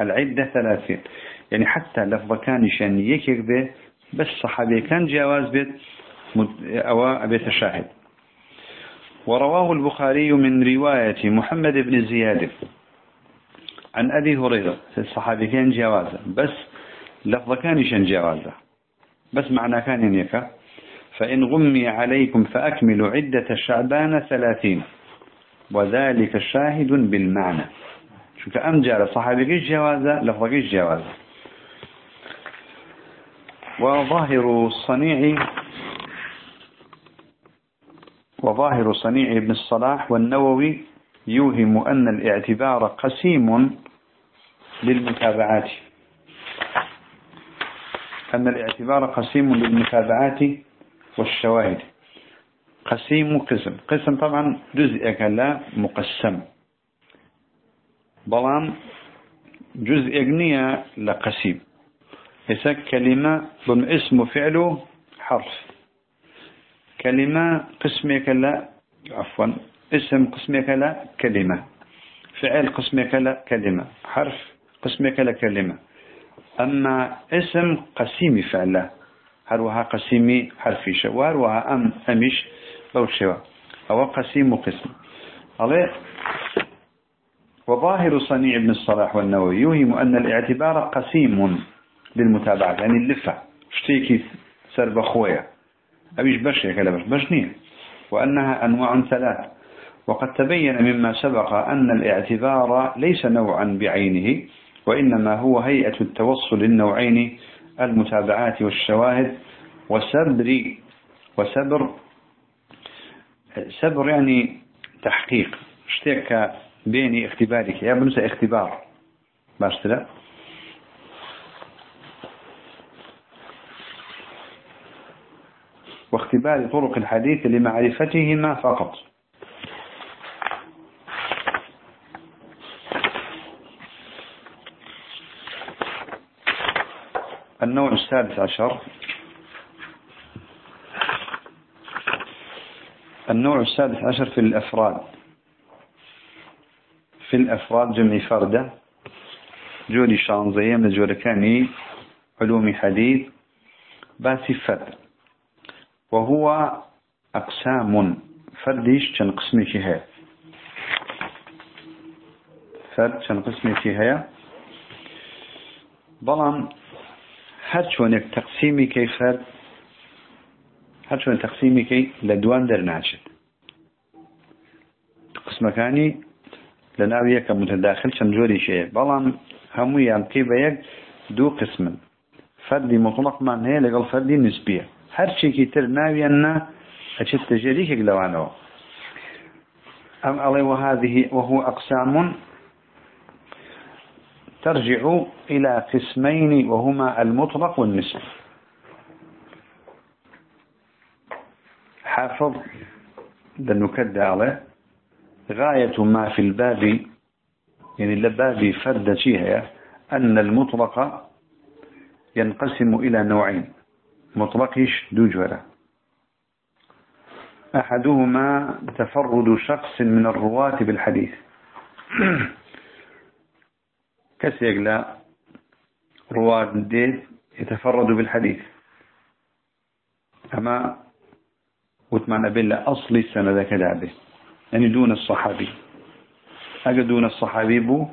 العدة ثلاثين. يعني حتى لفظ كان يشان يكيك به بس صحابي كان جواز بيت أو بيت الشاهد ورواه البخاري من رواية محمد بن زياد. عن أبي هريرة الصحابي كان جوازة بس لفظ كان يشن جوازة. بس معنى كان ينيك فإن غمي عليكم فأكملوا عدة شعبان ثلاثين. وذلك شاهد بالمعنى. شو كأم جال صحابي جوازة لفظ جوازة. وظاهر الصنيع وظاهر صنيع ابن الصلاح والنووي يوهم أن الاعتبار قسيم للمتابعات. أن الاعتبار قسيم للمتابعات والشواهد. قسيم قسم. قسم طبعا جزء لا مقسم. بلان جزء اغنية لقسيم إذا كلمة ضم اسم فعله حرف. كلمة قسمك لا عفوا اسم قسمك لا كلمة. فعل قسمك لا كلمة. حرف قسمك لا كلمة. أما اسم قسيم فعله هروها قسيمي حرفيشة وهروها أم أمش بوشوا أو قسيم قسم. عليه وظاهر صنيع ابن الصلاح والنووي يوهم أن الاعتبار قسيم للمتابعة يعني اللفة. اشتيكي سرب خويا أبيش بش يا كلامش بش نية وأنها أنواع ثلاث. وقد تبين مما سبق أن الاعتبار ليس نوعا بعينه وإنما هو هيئة التوصل للنوعين المتابعات والشواهد وسبر وسبر سبر يعني تحقيق. اشتيك بيني اختبارك؟ يا بنسى اختبار. باش لا واختبار طرق الحديث لمعرفتهما فقط. النوع السادس عشر. النوع السادس عشر في الأفراد. في الأفراد جمع فردة جوري شانزية من جوركاني علوم حديث فرد. وهو أقسام. فرديش كان قسمك هي فرد كان قسمك هي بلان هر چۆنێک تەقسیمی کەی فەر هەر چۆن تەقسیمیکەی لە دوان دەرناچێت. قسمەکانی لە ناو یەکە متەداخل چەند جۆری شەیە. بەڵام هەموویان پێی بە یەک دوو قسمن. فەردی مطلقمان هەیە لەگەڵ فەردی نسبیە. هەرچێکی تر ناویان نا ئەچێت تەژێریکێک لەوانەوە. ئەم ئەڵێ وهذه وهو أقسام ترجع إلى قسمين وهما المطلق والنسب حافظ لنكد عليه غاية ما في الباب يعني الباب فرد فيها أن المطلق ينقسم إلى نوعين. مطلقش دوجورة أحدهما تفرد شخص من الرواة بالحديث. كسيق لا رواد ديت يتفرد بالحديث. أما وتمعنى بالله أصلي السنة كذابه يعني دون الصحابي. أجا دون الصحابي بو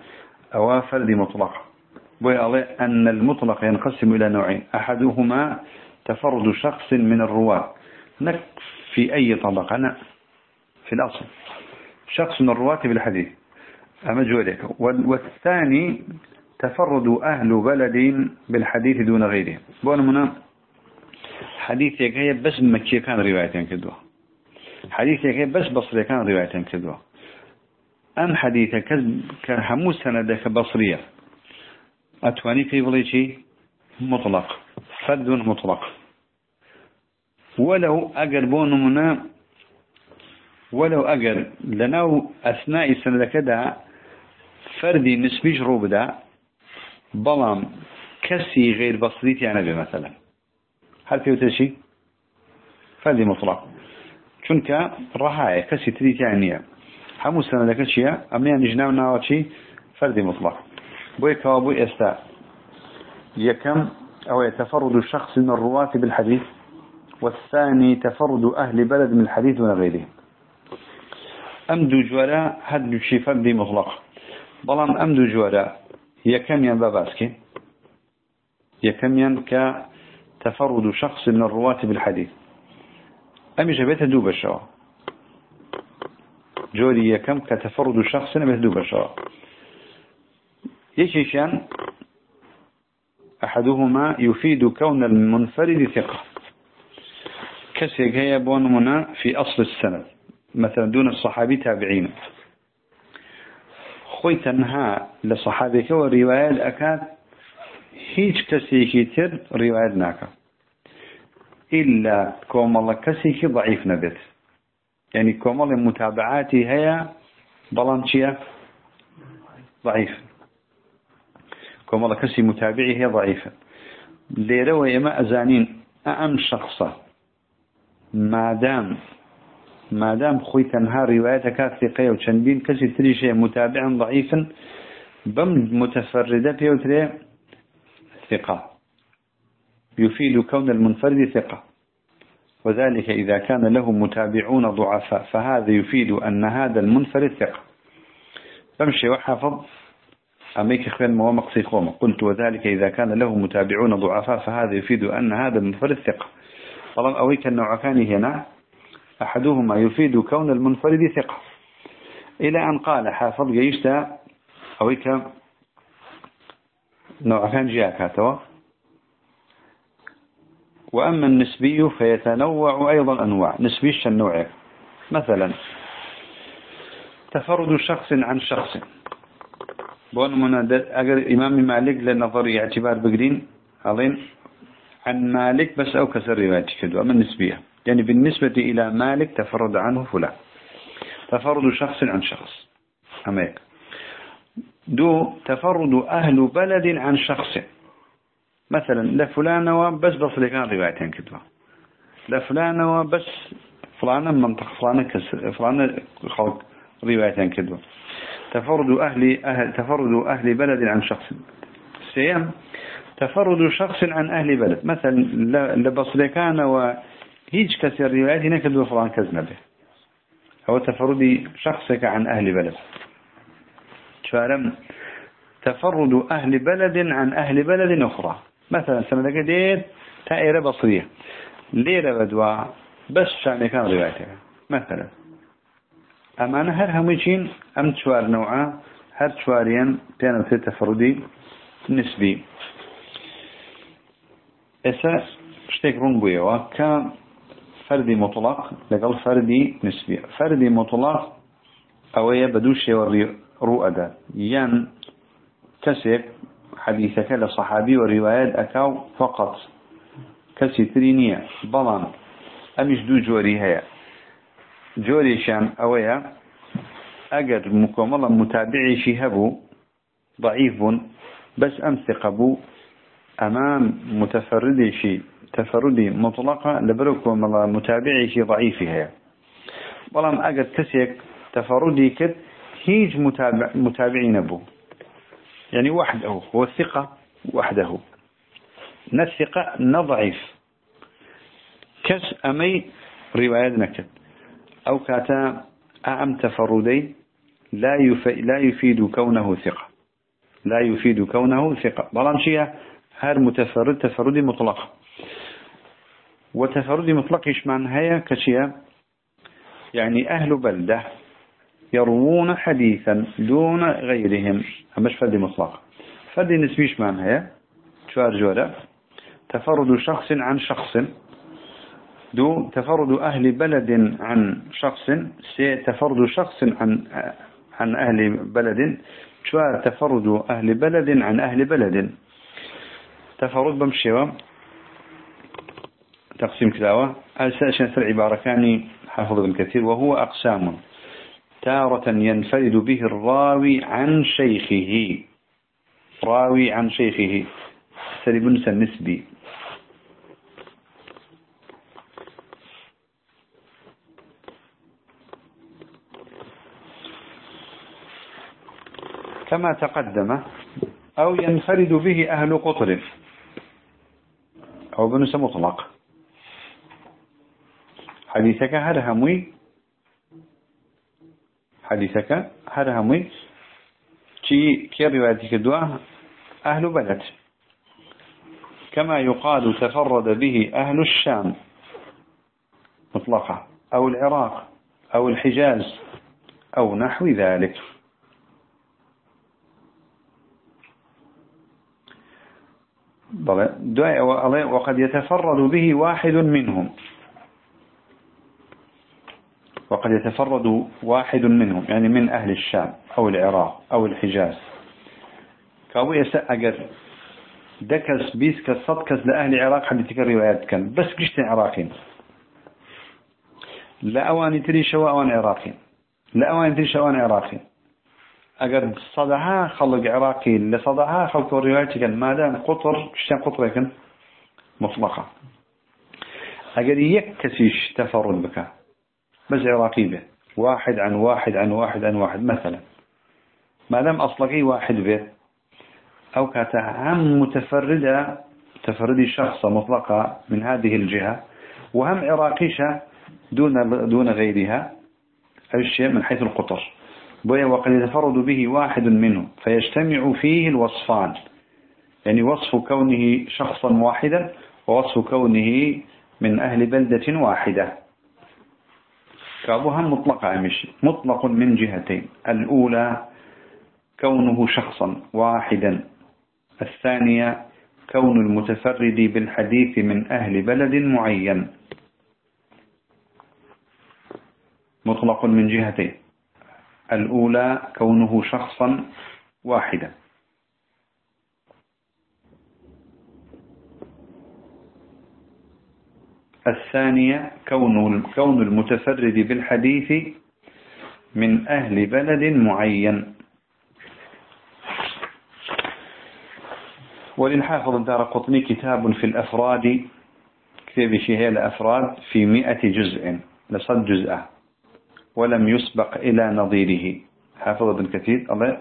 أوافر دي مطلق. بوي أن المطلق ينقسم إلى نوعين. أحدهما تفرد شخص من الرواة. نك في أي طبقة. أنا في الأصل. شخص من الرواة بالحديث أما جولك والثاني تفرد أهل بلد بالحديث دون غيره. بون منا حديث هي بس مكي كان روايتين كدوة. حديث هي بس بصري كان روايتين كدوة. أم حديث كهمو سندك بصرية. أتواني في بليشي مطلق. فرد مطلق. ولو أجر بون منا ولو أجر لناو أثناء السنة كده فردي نسبيش روبدا بلام كسي غير بسيط يعني به مثلا. هل في تشي فردي مطلق. چونك رهاية كسي تريد يعني همو سنة لك شيء أما يعني جناو ناوتي فردي مطلق. بوي كوابوي استا. يكم أو يتفرد شخص من الرواة بالحديث والثاني تفرد أهل بلد من الحديث دون غيره أمدو جولا هد شي فردي مطلق. بەڵام ئەم دوو جۆرە یەکەمیان بە باسکە. یەکەمیان کە تفرد شخص من الرواة بالحديث. أمي جبت دو بشوا جوري يكم كتفرد شخص نبت دو بشوا يشيشان أحدهما يفيد كون المنفرد ثقة. كسيك هي بون منا في أصل السند. مثلا دون الصحابي تابعين. خوي تنها لصحابيك وروايات أكاد هيج كسيكي تر روايات ناكا. إلا كوم الله كسيكي ضعيف نبت يعني كوم الله متابعاتي هي بلانشية ضعيف. كوم الله كسي متابعي هي ضعيفة ليرة ويما أزانين أم شخصة. ما دام ما دام خوي تنها روايتك ثقة وشنبين كسي تري شيء متابعا ضعيفا بم متفردة بيوتري ثقة. يفيد كون المنفرد ثقة. وذلك إذا كان له متابعون ضعفاء فهذا يفيد أن هذا المنفرد ثقة. بمشي وحافظ. أميك ما مقصي خوما. قلت وذلك إذا كان له متابعون ضعفاء فهذا يفيد أن هذا المنفرد ثقة. طالما أويك النوع كان هنا أحدهما يفيد كون المنفرد ثقة. إلى أن قال حافظ جيشتا أويك نوع كان جاء وأما النسبي فيتنوع أيضا أنواع. نسبي النوع مثلا تفرد شخص عن شخص. بون من أجر إمام مالك لنظري اعتبار بقرين أظن عن مالك بس أو كسر روايتي كدو أما النسبية. يعني بالنسبة إلى مالك تفرد عنه فلان. تفرد شخص عن شخص. أميك. دو تفرد أهل بلد عن شخص. مثلا لفلان وبس بصري كان روايتين كدوا لفلان وبس فلان منطق فلان فلان خلق روايتين كدوا تفرد أهل, أهل تفرد أهل بلد عن شخص. سيام تفرد شخص عن أهل بلد. مثلا لبصري كان وهيج كسر روايات هناك دو فلان كزنبه أو تفرد شخصك عن أهل بلد. شارم تفرد أهل بلد عن أهل بلد أخرى. مثلا سنة ديت تائرة بصرية ليرة بدوا بس شان كان روايتها مثلا أمانة هر هميشين أم تشوار نوعا هر تشواريا بيانا تفردي نسبي إسا شتيك رون بويوا كان فردي مطلق لقل فردي نسبي فردي مطلق أويا بدوشي وري رؤدا ين كسب حديثك لصحابي وروايات أكاو فقط. كسي ترينية بلان أمش دو جوري هيا جوري شان أويا أجر مكملا متابعي شهبو ضعيف بس أمسق أبو أمام متفردي شي تفردي لبركو متابعي شي ضعيف هيا بلان أجر كسيك تفردي كت هيج متابع متابعين أبو يعني وحده هو الثقة وحده. نثقة نضعيف. كس أمي روايات نكت. أو كاتا أعم تفردي لا لا يفيد كونه ثقة. لا يفيد كونه ثقة. بلان شيء هر متفرد تفردي مطلق وتفردي مطلق إيش معنى كشيء يعني أهل بلدة يروون حديثا دون غيرهم. مش فردي مطلق. فردي نسبيش معنى هي شوار جورة تفرد شخص عن شخص. دو تفرد أهل بلد عن شخص. سي تفرد شخص عن عن أهل بلد. شوار تفرد أهل بلد عن أهل بلد. تفرد بمشيوة. تقسيم كلاوة أساسا العبارة كان حافظ ابن كثير وهو أقسام تارة ينفرد به الراوي عن شيخه. راوي عن شيخه. سلب النسبي كما تقدم أو ينفرد به أهل قطر. أو بنس مطلق حديثك هل هموي حديثك هر همي. شي كي روايتك دعاء أهل بلد. كما يقال تفرد به أهل الشام. مطلقة أو العراق. أو الحجاز. أو نحو ذلك. وقد يتفرد به واحد منهم. وقد يتفرد واحد منهم يعني من أهل الشام أو العراق أو الحجاز. كاوي يسأقر دكس بيسكس صدكس لأهل العراق حديثك الروايات كان. بس قشت عراقين لا أواني تري شواء أوان عراقي لا أواني تري شواء عراقي أجر صدها خلق عراقي لصدها خلق الروايات كان. ما دام قطر كشتين قطر كان مطلقة. أجر يكسيش تفرد بك. بس عراقي به. واحد عن واحد عن واحد عن واحد. مثلا ما دام أصلقي واحد به أو كتهم متفردة تفردي شخصة مطلقة من هذه الجهة وهم عراقيشة دون دون غيرها الشيء من حيث القطر. وقد يتفرد به واحد منه فيجتمع فيه الوصفان. يعني وصف كونه شخصا واحدا ووصف كونه من أهل بلدة واحدة. كأبوها مطلقة مش مطلق من جهتين. الأولى كونه شخصا واحدا. الثانية كون المتفرد بالحديث من أهل بلد معين. مطلق من جهتين. الأولى كونه شخصا واحدا. الثانية كون كون المتفرد بالحديث من أهل بلد معين. وللحافظ الدار قطني كتاب في الأفراد كتاب شهية الأفراد في مئة جزء لصد جزء ولم يسبق إلى نظيره. حافظ ابن كثير الله.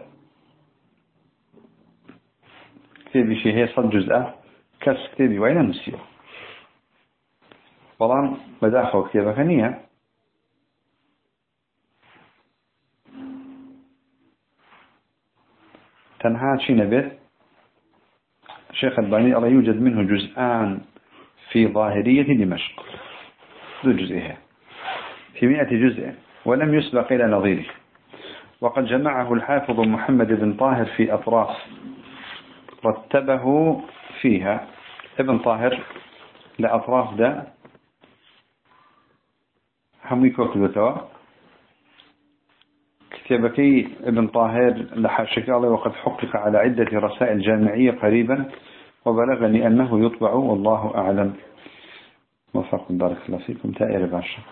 كتاب شهية صد جزء كس كتابي وين نسيه بەڵام بەداخەوە کتێبەکە نییە تنها شي نبت شيخ الباني الله يوجد منه جزءان في ظاهرية دمشق. ذو جزئها. في مئة جزء ولم يسبق إلى نظيره. وقد جمعه الحافظ محمد بن طاهر في أطراف رتبه فيها. ابن طاهر لأطراف ده همي كوكلتوا كتابكي ابن طاهر لحاشك الله وقد حقق على عدة رسائل جامعية قريبا وبلغني أنه يطبع والله أعلم. وفق بارك الله فيكم تائر باشا.